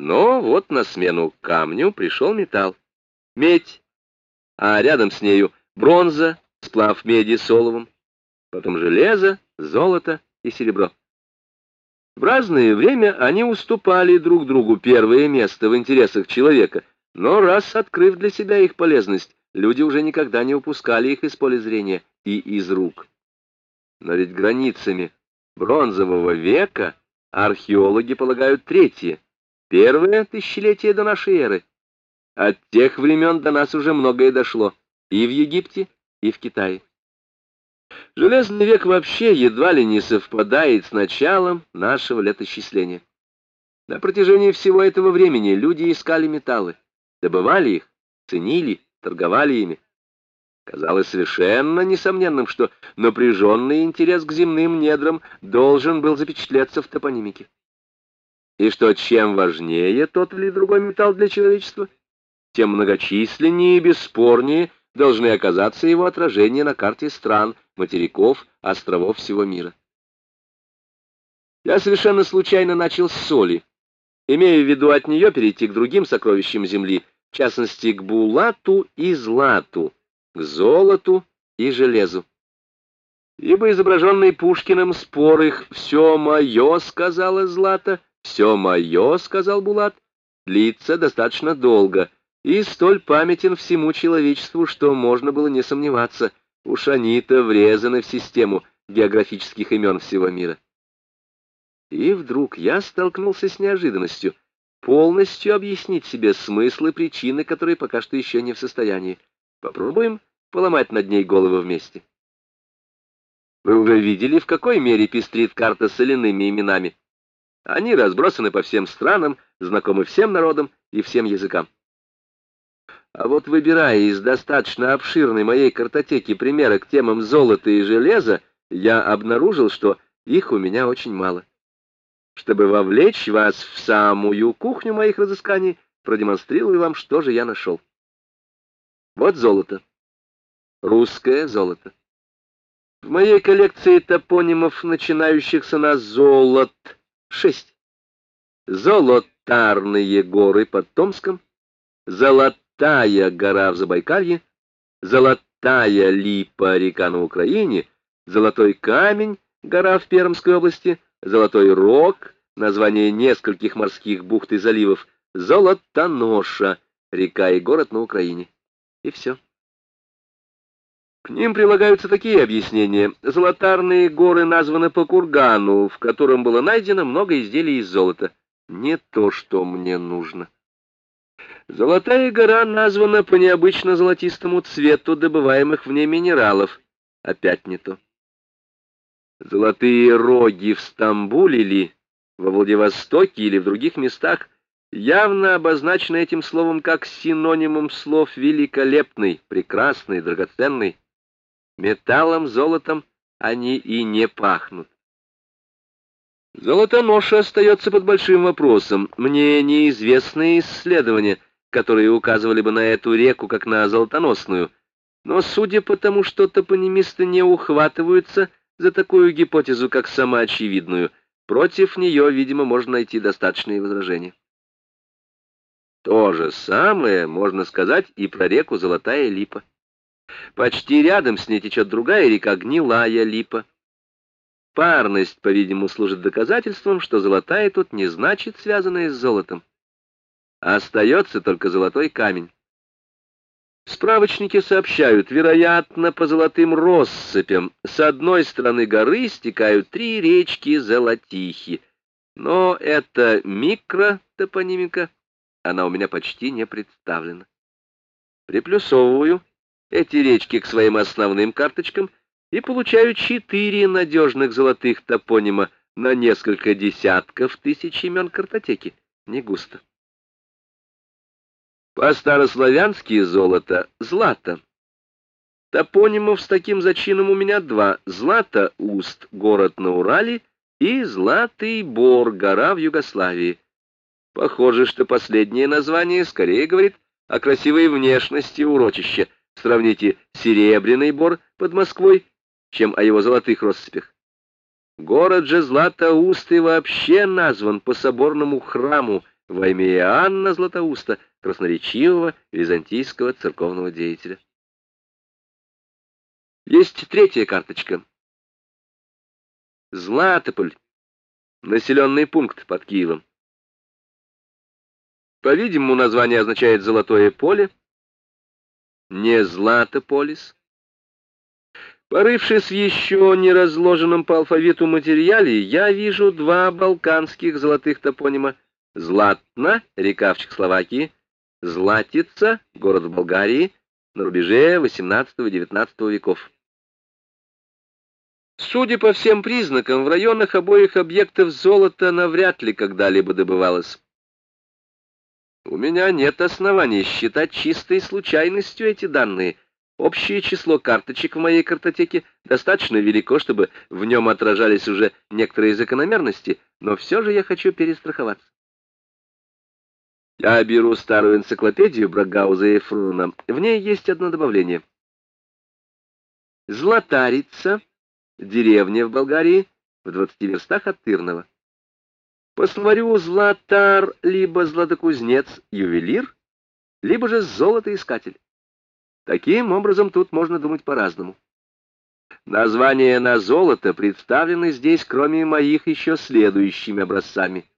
Но вот на смену камню пришел металл. Медь, а рядом с нею бронза, сплав меди с оловом, потом железо, золото и серебро. В разное время они уступали друг другу первое место в интересах человека, но раз открыв для себя их полезность, люди уже никогда не упускали их из поля зрения и из рук. Но ведь границами бронзового века археологи полагают третье, первое тысячелетие до нашей эры. От тех времен до нас уже многое дошло и в Египте, и в Китае. Железный век вообще едва ли не совпадает с началом нашего летосчисления. На протяжении всего этого времени люди искали металлы, добывали их, ценили, торговали ими. Казалось совершенно несомненным, что напряженный интерес к земным недрам должен был запечатлеться в топонимике. И что чем важнее тот или другой металл для человечества, тем многочисленнее и бесспорнее должны оказаться его отражения на карте стран, материков, островов всего мира. Я совершенно случайно начал с соли, имея в виду от нее перейти к другим сокровищам Земли, в частности, к булату и злату, к золоту и железу. Ибо изображенный Пушкиным спор их «все мое», — сказала Злата, «все мое», — сказал Булат, длится достаточно долго и столь памятен всему человечеству, что можно было не сомневаться — Уж они-то врезаны в систему географических имен всего мира. И вдруг я столкнулся с неожиданностью полностью объяснить себе смысл и причины, которые пока что еще не в состоянии. Попробуем поломать над ней голову вместе. Вы уже видели, в какой мере пестрит карта соляными именами. Они разбросаны по всем странам, знакомы всем народам и всем языкам. А вот выбирая из достаточно обширной моей картотеки примеры к темам золота и железа, я обнаружил, что их у меня очень мало. Чтобы вовлечь вас в самую кухню моих разысканий, продемонстрирую вам, что же я нашел. Вот золото. Русское золото. В моей коллекции топонимов, начинающихся на золот, шесть. Золотарные горы под Томском, золот Золотая гора в Забайкалье, Золотая липа река на Украине, Золотой камень гора в Пермской области, Золотой рог, название нескольких морских бухт и заливов, Золотоноша, река и город на Украине. И все. К ним прилагаются такие объяснения. Золотарные горы названы по кургану, в котором было найдено много изделий из золота. Не то, что мне нужно. Золотая гора названа по необычно золотистому цвету добываемых в ней минералов. Опять не то. Золотые роги в Стамбуле ли, во Владивостоке или в других местах явно обозначены этим словом как синонимом слов «великолепный», «прекрасный», «драгоценный». Металлом, золотом они и не пахнут. Золотоноша остается под большим вопросом. Мне неизвестны исследования — которые указывали бы на эту реку как на золотоносную, но судя по тому, что топонимисты не ухватываются за такую гипотезу, как самоочевидную, против нее, видимо, можно найти достаточные возражения. То же самое можно сказать и про реку Золотая Липа. Почти рядом с ней течет другая река Гнилая Липа. Парность, по-видимому, служит доказательством, что золотая тут не значит связанная с золотом. Остается только золотой камень. Справочники сообщают, вероятно, по золотым россыпям с одной стороны горы стекают три речки Золотихи. Но это микротопонимика, она у меня почти не представлена. Приплюсовываю эти речки к своим основным карточкам и получаю четыре надежных золотых топонима на несколько десятков тысяч имен картотеки. Не густо. По-старославянски золото — злато. Топонимов с таким зачином у меня два. Злато-Уст — город на Урале, и Златый Бор — гора в Югославии. Похоже, что последнее название скорее говорит о красивой внешности урочища. Сравните Серебряный Бор под Москвой, чем о его золотых россыпях. Город же Златоуст и вообще назван по соборному храму, во имя Иоанна Златоуста, красноречивого византийского церковного деятеля. Есть третья карточка. Златополь. Населенный пункт под Киевом. По-видимому, название означает «золотое поле», не «златополис». Порывшись еще не разложенном по алфавиту материале, я вижу два балканских золотых топонима. Златна, река в Чехословакии, Златица, город в Болгарии, на рубеже XVIII-XIX веков. Судя по всем признакам, в районах обоих объектов золото навряд ли когда-либо добывалось. У меня нет оснований считать чистой случайностью эти данные. Общее число карточек в моей картотеке достаточно велико, чтобы в нем отражались уже некоторые закономерности, но все же я хочу перестраховаться. Я беру старую энциклопедию Брагауза и Фруна. В ней есть одно добавление. Златарица деревня в Болгарии, в 20 верстах от Тырного. По словарю златар либо златокузнец, ювелир, либо же золотоискатель. Таким образом, тут можно думать по-разному. Названия на золото представлены здесь, кроме моих, еще следующими образцами —